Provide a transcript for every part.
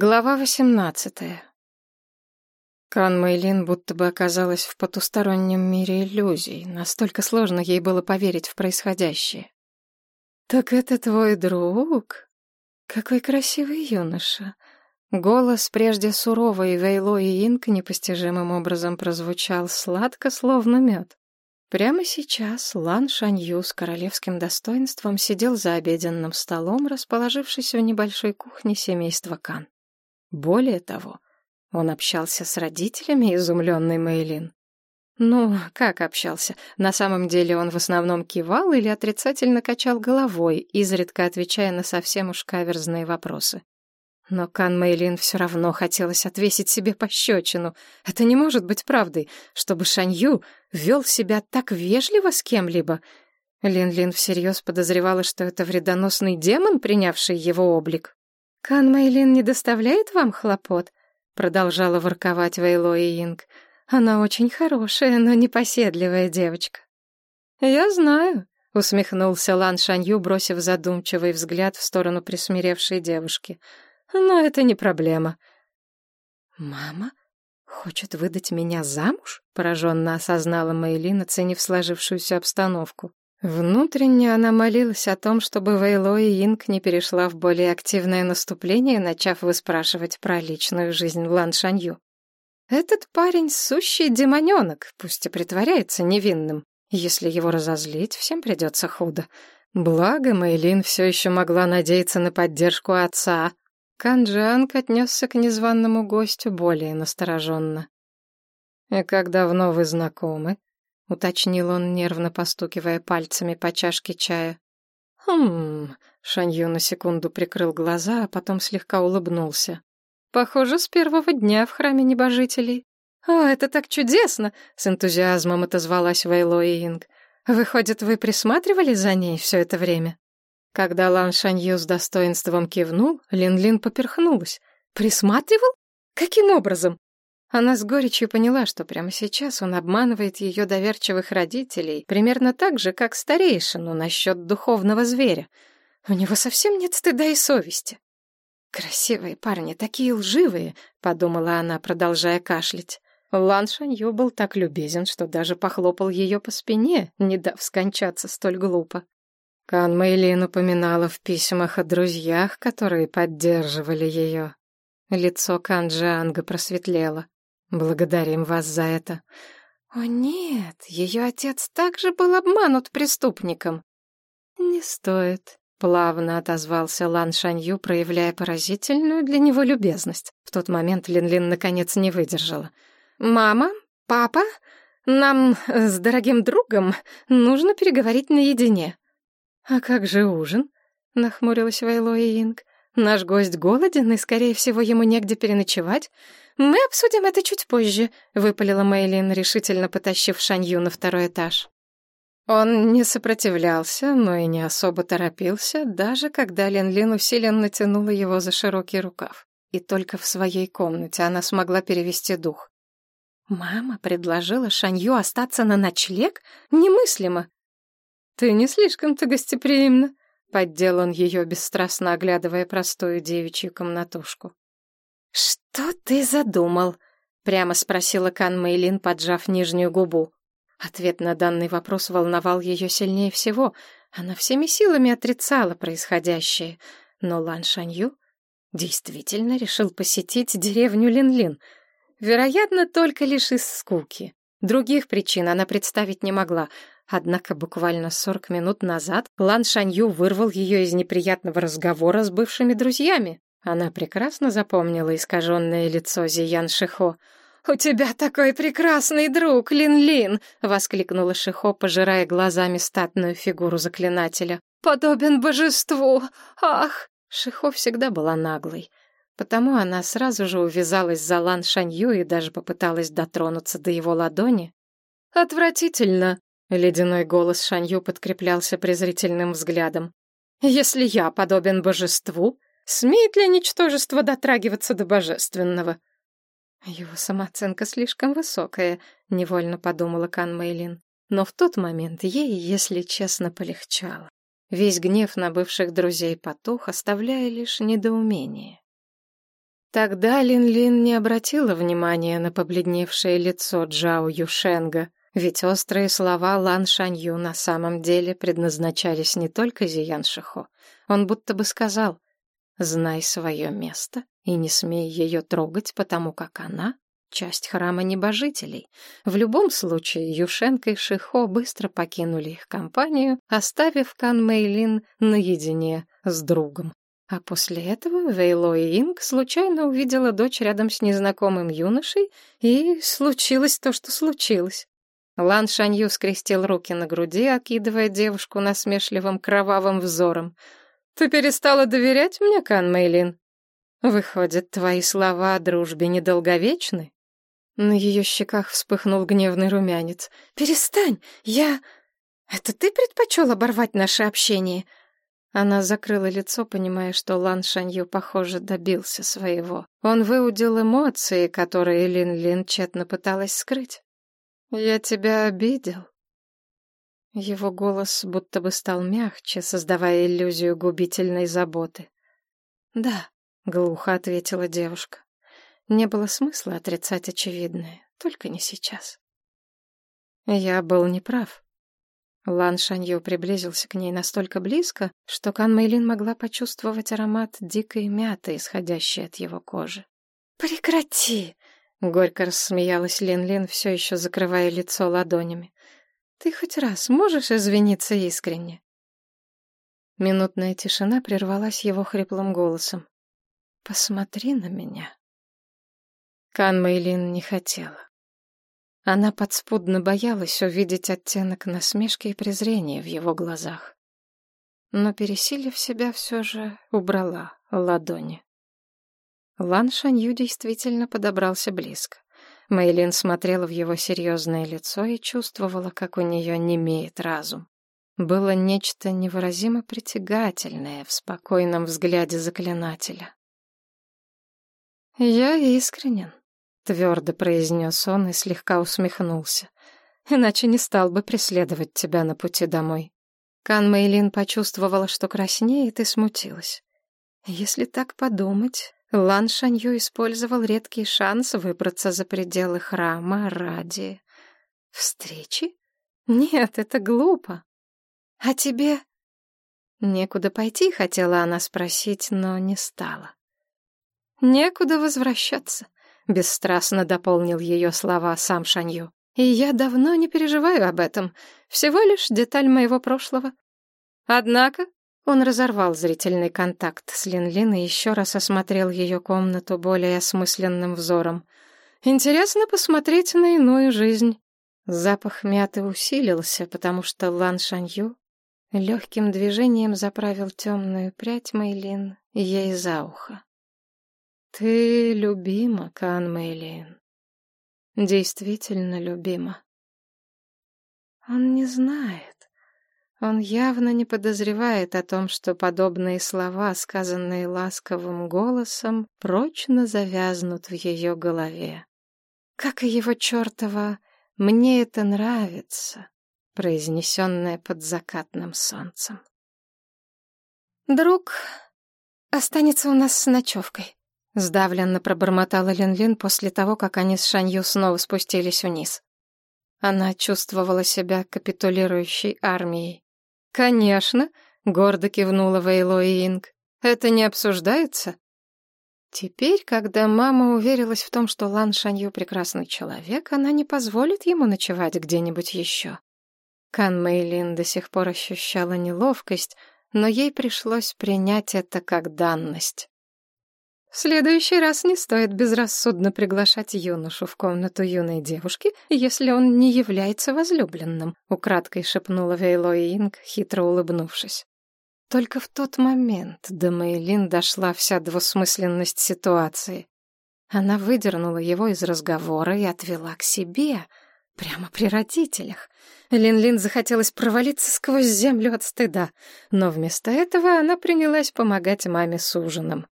Глава восемнадцатая. Кан Мэйлин будто бы оказалась в потустороннем мире иллюзий, настолько сложно ей было поверить в происходящее. «Так это твой друг? Какой красивый юноша!» Голос, прежде суровый Вейло и Инк, непостижимым образом прозвучал сладко, словно мед. Прямо сейчас Лан Шанью с королевским достоинством сидел за обеденным столом, расположившись в небольшой кухне семейства Кан. Более того, он общался с родителями изумленной Мейлин. Ну, как общался? На самом деле он в основном кивал или отрицательно качал головой, изредка отвечая на совсем уж каверзные вопросы. Но Кан Мэйлин все равно хотелось отвесить себе пощечину. Это не может быть правдой, чтобы Шанью вел себя так вежливо с кем-либо. Лин-Лин всерьез подозревала, что это вредоносный демон, принявший его облик. «Кан Мэйлин не доставляет вам хлопот?» — продолжала ворковать Вейло и Инг. «Она очень хорошая, но непоседливая девочка». «Я знаю», — усмехнулся Лан Шанью, бросив задумчивый взгляд в сторону присмиревшей девушки. «Но это не проблема». «Мама хочет выдать меня замуж?» — пораженно осознала Мэйлин, оценив сложившуюся обстановку. Внутренне она молилась о том, чтобы Вейло и Инк не перешла в более активное наступление, начав выспрашивать про личную жизнь Лан Шанью. Этот парень — сущий демоненок, пусть и притворяется невинным. Если его разозлить, всем придется худо. Благо, Мэйлин все еще могла надеяться на поддержку отца. Канджанг отнесся к незваному гостю более настороженно. «И как давно вы знакомы?» — уточнил он, нервно постукивая пальцами по чашке чая. «Хм...» — Шанью на секунду прикрыл глаза, а потом слегка улыбнулся. «Похоже, с первого дня в храме небожителей». «О, это так чудесно!» — с энтузиазмом отозвалась Вейло и Инг. «Выходит, вы присматривали за ней все это время?» Когда Лан Шанью с достоинством кивнул, Лин-Лин поперхнулась. «Присматривал? Каким образом?» Она с горечью поняла, что прямо сейчас он обманывает ее доверчивых родителей, примерно так же, как старейшину насчет духовного зверя. У него совсем нет стыда и совести. «Красивые парни, такие лживые», — подумала она, продолжая кашлять. Лан Шанью был так любезен, что даже похлопал ее по спине, не дав скончаться столь глупо. Кан Мэйли упоминала в письмах о друзьях, которые поддерживали ее. Лицо Кан Джанга просветлело. Благодарим вас за это. О нет, ее отец также был обманут преступником. Не стоит, плавно отозвался Лан Шанью, проявляя поразительную для него любезность. В тот момент Лин-Лин наконец не выдержала. Мама, папа, нам с дорогим другом нужно переговорить наедине. А как же ужин? нахмурилась Вейло и Инг. Наш гость голоден, и, скорее всего, ему негде переночевать. «Мы обсудим это чуть позже», — выпалила Мэйлин, решительно потащив Шанью на второй этаж. Он не сопротивлялся, но и не особо торопился, даже когда Лин-Лин усиленно тянула его за широкий рукав. И только в своей комнате она смогла перевести дух. «Мама предложила Шанью остаться на ночлег? Немыслимо!» «Ты не слишком-то гостеприимна», — поддел он ее, бесстрастно оглядывая простую девичью комнатушку. «Что ты задумал?» — прямо спросила Кан Мэйлин, поджав нижнюю губу. Ответ на данный вопрос волновал ее сильнее всего. Она всеми силами отрицала происходящее. Но Лан Шанью действительно решил посетить деревню Лин-Лин. Вероятно, только лишь из скуки. Других причин она представить не могла. Однако буквально сорок минут назад Лан Шанью вырвал ее из неприятного разговора с бывшими друзьями. Она прекрасно запомнила искаженное лицо Зиян Шихо. «У тебя такой прекрасный друг, Лин-Лин!» — воскликнула Шихо, пожирая глазами статную фигуру заклинателя. «Подобен божеству! Ах!» Шихо всегда была наглой. Потому она сразу же увязалась за Лан Шанью и даже попыталась дотронуться до его ладони. «Отвратительно!» — ледяной голос Шанью подкреплялся презрительным взглядом. «Если я подобен божеству, Смеет ли ничтожество дотрагиваться до божественного? Его самооценка слишком высокая, невольно подумала Кан Мэйлин. Но в тот момент ей, если честно, полегчало. Весь гнев на бывших друзей потух, оставляя лишь недоумение. Тогда Лин-Лин не обратила внимания на побледневшее лицо Джао Юшенга, ведь острые слова Лан Шанью на самом деле предназначались не только Зиян Шихо. Он будто бы сказал «Знай свое место и не смей ее трогать, потому как она — часть храма небожителей». В любом случае Юшенко и Шихо быстро покинули их компанию, оставив Кан Мэйлин наедине с другом. А после этого Вейло и Инг случайно увидела дочь рядом с незнакомым юношей, и случилось то, что случилось. Лан Шанью скрестил руки на груди, окидывая девушку насмешливым кровавым взором. «Ты перестала доверять мне, Кан Мэйлин? Выходит, твои слова о дружбе недолговечны?» На ее щеках вспыхнул гневный румянец. «Перестань! Я... Это ты предпочел оборвать наше общение?» Она закрыла лицо, понимая, что Лан Шанью, похоже, добился своего. Он выудил эмоции, которые Лин-Лин тщетно пыталась скрыть. «Я тебя обидел?» Его голос будто бы стал мягче, создавая иллюзию губительной заботы. «Да», — глухо ответила девушка. Не было смысла отрицать очевидное, только не сейчас. Я был неправ. Лан Шанью приблизился к ней настолько близко, что Кан Мэйлин могла почувствовать аромат дикой мяты, исходящей от его кожи. «Прекрати!» — горько рассмеялась Лин-Лин, все еще закрывая лицо ладонями. «Ты хоть раз можешь извиниться искренне?» Минутная тишина прервалась его хриплым голосом. «Посмотри на меня». Кан Мэйлин не хотела. Она подспудно боялась увидеть оттенок насмешки и презрения в его глазах. Но, пересилив себя, все же убрала ладони. Лан Шанью действительно подобрался близко. Мэйлин смотрела в его серьезное лицо и чувствовала, как у нее немеет разум. Было нечто невыразимо притягательное в спокойном взгляде заклинателя. «Я искренен», Твердо произнес он и слегка усмехнулся. Иначе не стал бы преследовать тебя на пути домой. Кан Мэйлин почувствовала, что краснеет, и смутилась. Если так подумать, Лан Шанью использовал редкий шанс выбраться за пределы храма ради... встречи? Нет, это глупо. А тебе... Некуда пойти, хотела она спросить, но не стала. Некуда возвращаться. Бесстрастно дополнил ее слова сам Шанью. И я давно не переживаю об этом. Всего лишь деталь моего прошлого. Однако он разорвал зрительный контакт с Лин-Лин и еще раз осмотрел ее комнату более осмысленным взором. Интересно посмотреть на иную жизнь. Запах мяты усилился, потому что Лан Шанью легким движением заправил темную прядь Мэйлин ей за ухо. Ты любима, Кан Мэйлин. Действительно любима. Он не знает. Он явно не подозревает о том, что подобные слова, сказанные ласковым голосом, прочно завязнут в ее голове. Как и его чертова «мне это нравится», произнесенное под закатным солнцем. «Друг останется у нас с ночевкой», Сдавленно пробормотала Лин-Лин после того, как они с Шанью снова спустились вниз. Она чувствовала себя капитулирующей армией. «Конечно», — гордо кивнула Вейло и Инг. «Это не обсуждается?» Теперь, когда мама уверилась в том, что Лан Шанью прекрасный человек, она не позволит ему ночевать где-нибудь еще. Кан Мэйлин до сих пор ощущала неловкость, но ей пришлось принять это как данность. В следующий раз не стоит безрассудно приглашать юношу в комнату юной девушки, если он не является возлюбленным, украдкой шепнула Вейлой Инг, хитро улыбнувшись. Только в тот момент до Мэйлин дошла вся двусмысленность ситуации. Она выдернула его из разговора и отвела к себе, прямо при родителях. Лин-Лин захотелось провалиться сквозь землю от стыда, но вместо этого она принялась помогать маме с ужином.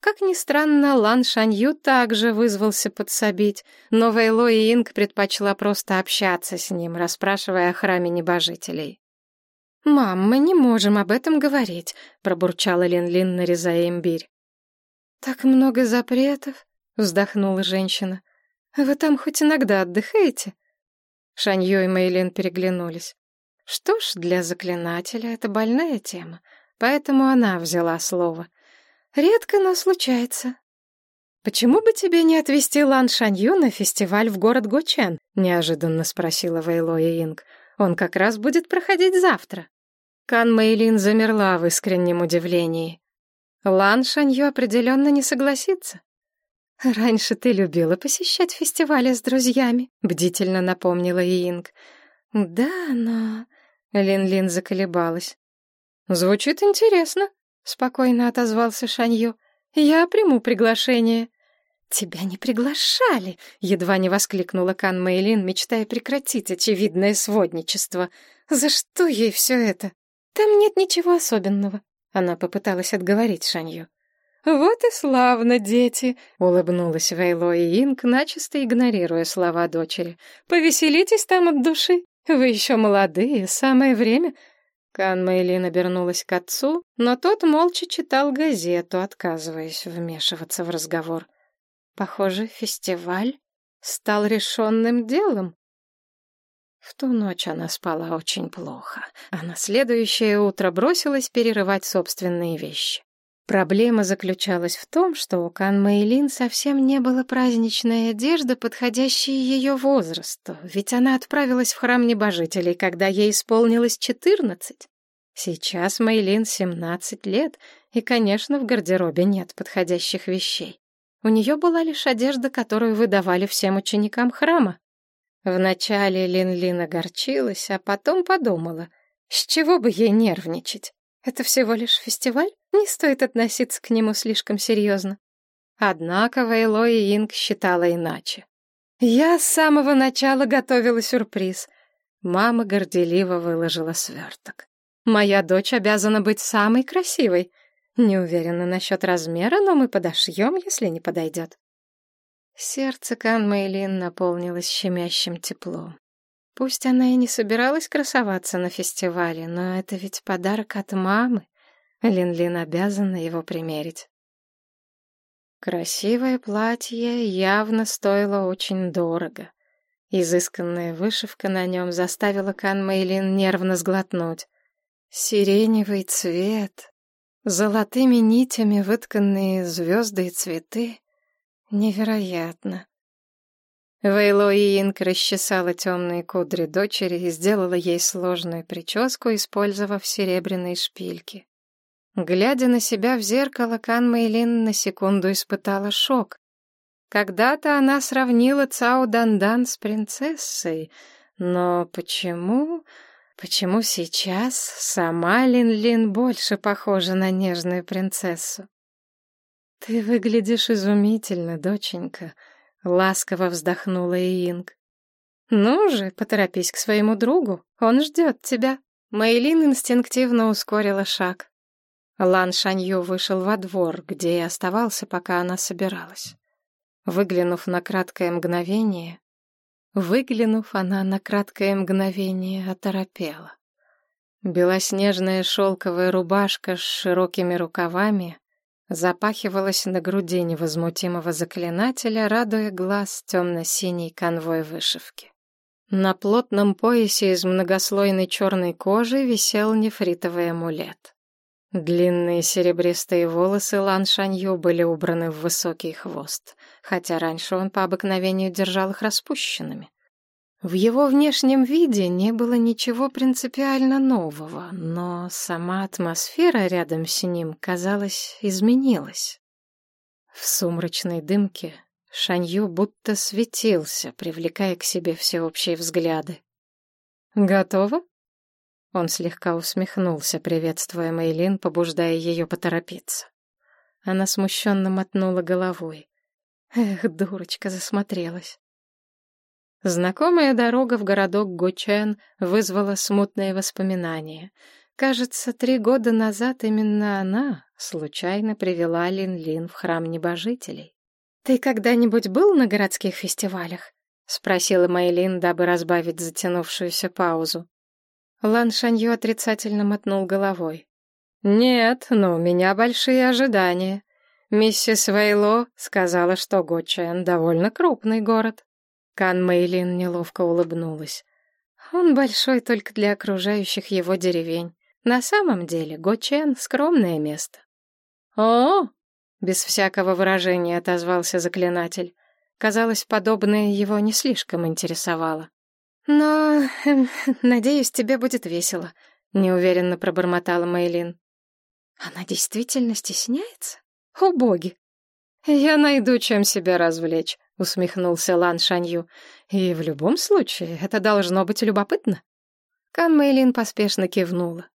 Как ни странно, Лан Шанью также вызвался подсобить, но Вейло и Инг предпочла просто общаться с ним, расспрашивая о храме небожителей. «Мам, мы не можем об этом говорить», — пробурчала Лин-Лин, нарезая имбирь. «Так много запретов», — вздохнула женщина. «Вы там хоть иногда отдыхаете?» Шаньё и Мейлин переглянулись. Что ж, для заклинателя это больная тема, поэтому она взяла слово. «Редко, но случается. «Почему бы тебе не отвезти Лан Шанью на фестиваль в город Гочен?» — неожиданно спросила Вейлоя Инг. «Он как раз будет проходить завтра». Кан Мэйлин замерла в искреннем удивлении. Лан Шанью определенно не согласится. «Раньше ты любила посещать фестивали с друзьями», — бдительно напомнила Инг. «Да, но...» — Лин-Лин заколебалась. «Звучит интересно», — спокойно отозвался Шанью. «Я приму приглашение». «Тебя не приглашали!» — едва не воскликнула Кан Мэйлин, мечтая прекратить очевидное сводничество. «За что ей все это? Там нет ничего особенного!» Она попыталась отговорить Шанью. «Вот и славно, дети!» — улыбнулась Вейло и Инг, начисто игнорируя слова дочери. «Повеселитесь там от души! Вы еще молодые, самое время!» Кан Мэйлин обернулась к отцу, но тот молча читал газету, отказываясь вмешиваться в разговор. Похоже, фестиваль стал решенным делом. В ту ночь она спала очень плохо, а на следующее утро бросилась перерывать собственные вещи. Проблема заключалась в том, что у Кан Мэйлин совсем не было праздничной одежды, подходящей ее возрасту, ведь она отправилась в храм небожителей, когда ей исполнилось четырнадцать. Сейчас Мэйлин семнадцать лет, и, конечно, в гардеробе нет подходящих вещей. У нее была лишь одежда, которую выдавали всем ученикам храма. Вначале Лин-Лин огорчилась, а потом подумала, с чего бы ей нервничать? Это всего лишь фестиваль, не стоит относиться к нему слишком серьезно. Однако Вейло и Инг считала иначе. Я с самого начала готовила сюрприз. Мама горделиво выложила сверток. Моя дочь обязана быть самой красивой — не уверена насчет размера, но мы подошьем, если не подойдет. Сердце Кан Мэйлин наполнилось щемящим теплом. Пусть она и не собиралась красоваться на фестивале, но это ведь подарок от мамы. Лин-Лин обязана его примерить. Красивое платье явно стоило очень дорого. Изысканная вышивка на нем заставила Кан Мэйлин нервно сглотнуть. Сиреневый цвет, Золотыми нитями вытканные звезды и цветы. Невероятно. Вейло Инк расчесала темные кудри дочери и сделала ей сложную прическу, использовав серебряные шпильки. Глядя на себя в зеркало, Кан Мэйлин на секунду испытала шок. Когда-то она сравнила Цао Дандан с принцессой, но почему... Почему сейчас сама Лин-Лин больше похожа на нежную принцессу? «Ты выглядишь изумительно, доченька», — ласково вздохнула Иинг. «Ну же, поторопись к своему другу, он ждет тебя». Мэйлин инстинктивно ускорила шаг. Лан Шанью вышел во двор, где и оставался, пока она собиралась. Выглянув на краткое мгновение, Выглянув, она на краткое мгновение оторопела. Белоснежная шелковая рубашка с широкими рукавами запахивалась на груди невозмутимого заклинателя, радуя глаз темно-синей конвой вышивки. На плотном поясе из многослойной черной кожи висел нефритовый амулет. Длинные серебристые волосы Лан Шанью были убраны в высокий хвост — хотя раньше он по обыкновению держал их распущенными. В его внешнем виде не было ничего принципиально нового, но сама атмосфера рядом с ним, казалось, изменилась. В сумрачной дымке Шанью будто светился, привлекая к себе всеобщие взгляды. «Готово?» Он слегка усмехнулся, приветствуя Мейлин, побуждая ее поторопиться. Она смущенно мотнула головой. Эх, дурочка, засмотрелась. Знакомая дорога в городок Гучен вызвала смутные воспоминания. Кажется, три года назад именно она случайно привела Лин-Лин в храм небожителей. «Ты когда-нибудь был на городских фестивалях?» — спросила Мэйлин, дабы разбавить затянувшуюся паузу. Лан Шанью отрицательно мотнул головой. «Нет, но у меня большие ожидания. Миссис Вейло сказала, что Гочен довольно крупный город. Кан Мэйлин неловко улыбнулась. Он большой только для окружающих его деревень. На самом деле Гочен — скромное место. «О!» — без всякого выражения отозвался заклинатель. Казалось, подобное его не слишком интересовало. «Но, эм, надеюсь, тебе будет весело», — неуверенно пробормотала Мэйлин. «Она действительно стесняется? О, боги!» «Я найду, чем себя развлечь», — усмехнулся Лан Шанью. «И в любом случае это должно быть любопытно». Кан Мэйлин поспешно кивнула.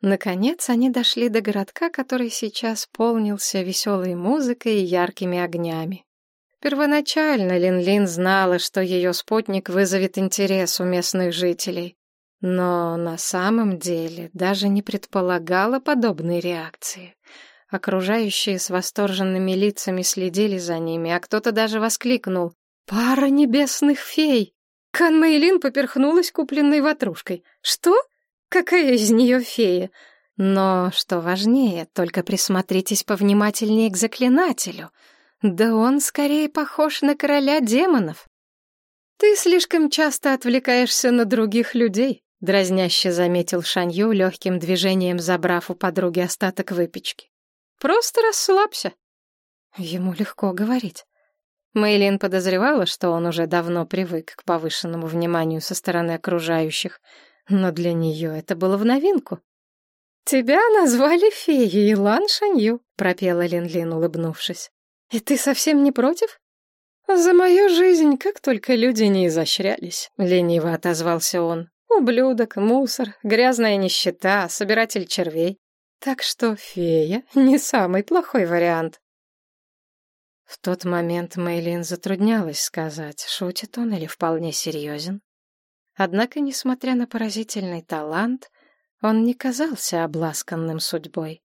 Наконец они дошли до городка, который сейчас полнился веселой музыкой и яркими огнями. Первоначально Лин-Лин знала, что ее спутник вызовет интерес у местных жителей, но на самом деле даже не предполагала подобной реакции. Окружающие с восторженными лицами следили за ними, а кто-то даже воскликнул «Пара небесных фей!» Кан Мэйлин поперхнулась купленной ватрушкой. «Что? Какая из нее фея?» Но, что важнее, только присмотритесь повнимательнее к заклинателю — да он скорее похож на короля демонов. Ты слишком часто отвлекаешься на других людей, дразняще заметил Шанью легким движением, забрав у подруги остаток выпечки. Просто расслабься. Ему легко говорить. Мэйлин подозревала, что он уже давно привык к повышенному вниманию со стороны окружающих, но для нее это было в новинку. «Тебя назвали феей, Лан Шанью», — пропела Лин-Лин, улыбнувшись. «И ты совсем не против?» «За мою жизнь как только люди не изощрялись», — лениво отозвался он. «Ублюдок, мусор, грязная нищета, собиратель червей. Так что фея — не самый плохой вариант». В тот момент Мейлин затруднялась сказать, шутит он или вполне серьезен. Однако, несмотря на поразительный талант, он не казался обласканным судьбой.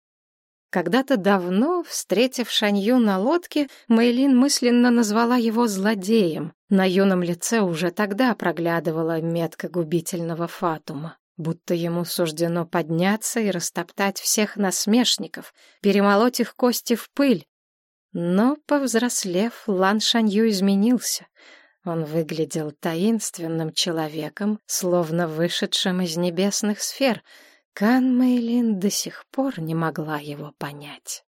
Когда-то давно, встретив Шанью на лодке, Мэйлин мысленно назвала его злодеем. На юном лице уже тогда проглядывала метка губительного фатума. Будто ему суждено подняться и растоптать всех насмешников, перемолоть их кости в пыль. Но, повзрослев, Лан Шанью изменился. Он выглядел таинственным человеком, словно вышедшим из небесных сфер — Кан Мэйлин до сих пор не могла его понять.